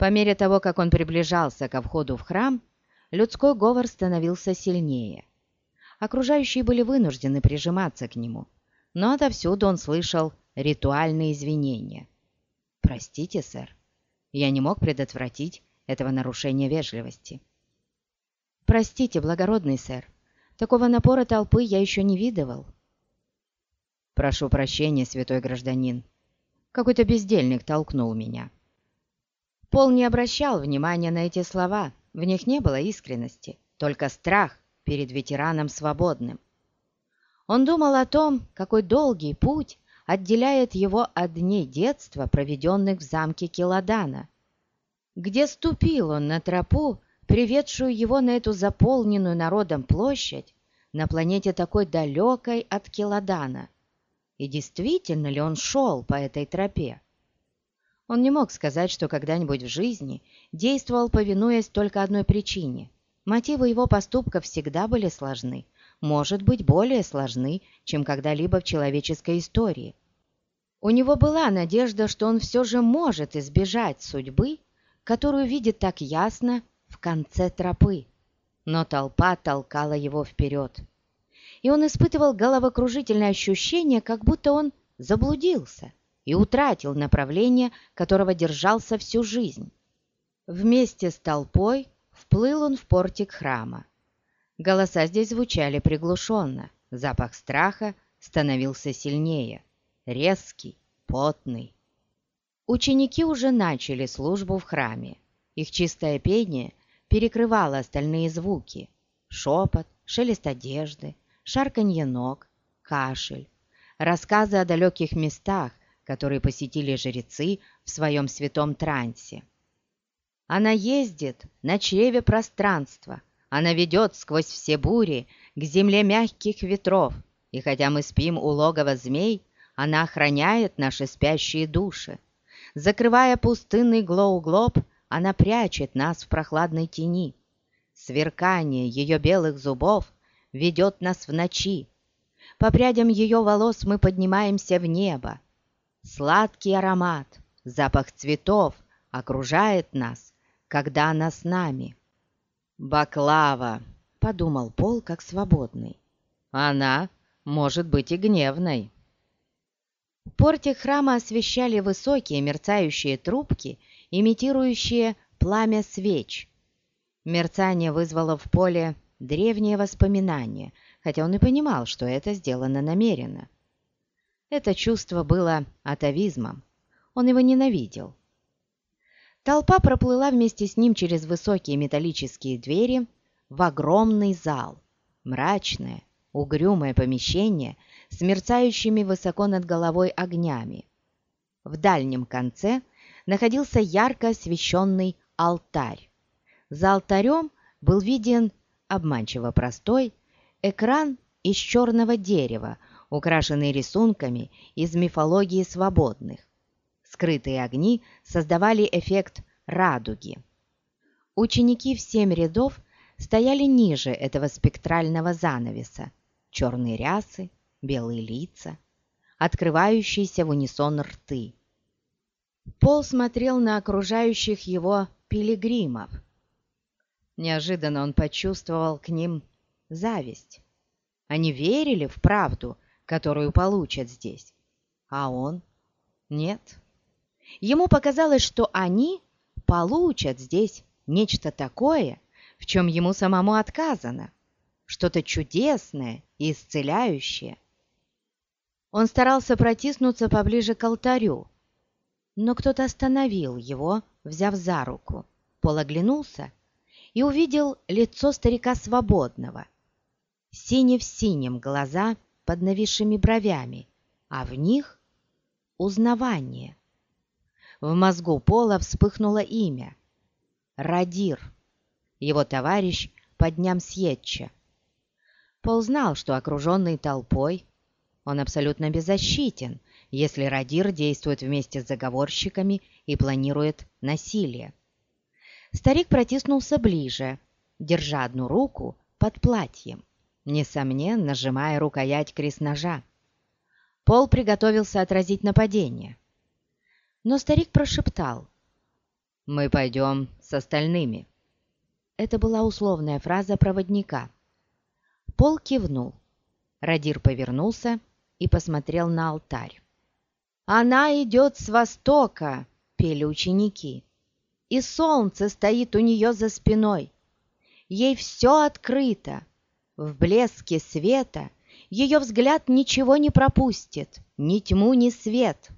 По мере того, как он приближался ко входу в храм, людской говор становился сильнее. Окружающие были вынуждены прижиматься к нему, но отовсюду он слышал ритуальные извинения. «Простите, сэр, я не мог предотвратить этого нарушения вежливости». «Простите, благородный сэр, такого напора толпы я еще не видывал». «Прошу прощения, святой гражданин. Какой-то бездельник толкнул меня». Пол не обращал внимания на эти слова, в них не было искренности, только страх перед ветераном свободным. Он думал о том, какой долгий путь отделяет его от дней детства, проведенных в замке Келадана, где ступил он на тропу, приведшую его на эту заполненную народом площадь, на планете такой далекой от Келадана. И действительно ли он шел по этой тропе? Он не мог сказать, что когда-нибудь в жизни действовал, повинуясь только одной причине. Мотивы его поступков всегда были сложны, может быть, более сложны, чем когда-либо в человеческой истории. У него была надежда, что он все же может избежать судьбы, которую видит так ясно в конце тропы. Но толпа толкала его вперед. И он испытывал головокружительное ощущение, как будто он заблудился – и утратил направление, которого держался всю жизнь. Вместе с толпой вплыл он в портик храма. Голоса здесь звучали приглушенно, запах страха становился сильнее, резкий, потный. Ученики уже начали службу в храме. Их чистое пение перекрывало остальные звуки. Шепот, шелест одежды, шарканье ног, кашель, рассказы о далеких местах, которые посетили жрецы в своем святом трансе. Она ездит на чреве пространства, она ведет сквозь все бури к земле мягких ветров, и хотя мы спим у логова змей, она охраняет наши спящие души. Закрывая пустынный глоу-глоб, она прячет нас в прохладной тени. Сверкание ее белых зубов ведет нас в ночи. По прядям ее волос мы поднимаемся в небо. Сладкий аромат, запах цветов окружает нас, когда она с нами. «Баклава!» — подумал Пол как свободный. «Она может быть и гневной». Портик храма освещали высокие мерцающие трубки, имитирующие пламя свеч. Мерцание вызвало в поле древние воспоминания, хотя он и понимал, что это сделано намеренно. Это чувство было атовизмом. Он его ненавидел. Толпа проплыла вместе с ним через высокие металлические двери в огромный зал. Мрачное, угрюмое помещение с мерцающими высоко над головой огнями. В дальнем конце находился ярко освещенный алтарь. За алтарем был виден обманчиво простой экран из черного дерева, украшенный рисунками из мифологии свободных. Скрытые огни создавали эффект радуги. Ученики в семь рядов стояли ниже этого спектрального занавеса. Черные рясы, белые лица, открывающиеся в унисон рты. Пол смотрел на окружающих его пилигримов. Неожиданно он почувствовал к ним зависть. Они верили в правду которую получат здесь. А он? Нет. Ему показалось, что они получат здесь нечто такое, в чем ему самому отказано, что-то чудесное и исцеляющее. Он старался протиснуться поближе к алтарю, но кто-то остановил его, взяв за руку. Пол оглянулся и увидел лицо старика свободного. Сине в синем глаза — под нависшими бровями, а в них узнавание. В мозгу Пола вспыхнуло имя — Радир, его товарищ по дням Сьетча. Пол знал, что окруженный толпой, он абсолютно беззащитен, если Радир действует вместе с заговорщиками и планирует насилие. Старик протиснулся ближе, держа одну руку под платьем несомненно, нажимая рукоять крест-ножа. Пол приготовился отразить нападение. Но старик прошептал. «Мы пойдем с остальными». Это была условная фраза проводника. Пол кивнул. Радир повернулся и посмотрел на алтарь. «Она идет с востока!» — пели ученики. «И солнце стоит у нее за спиной. Ей все открыто. В блеске света ее взгляд ничего не пропустит, ни тьму, ни свет.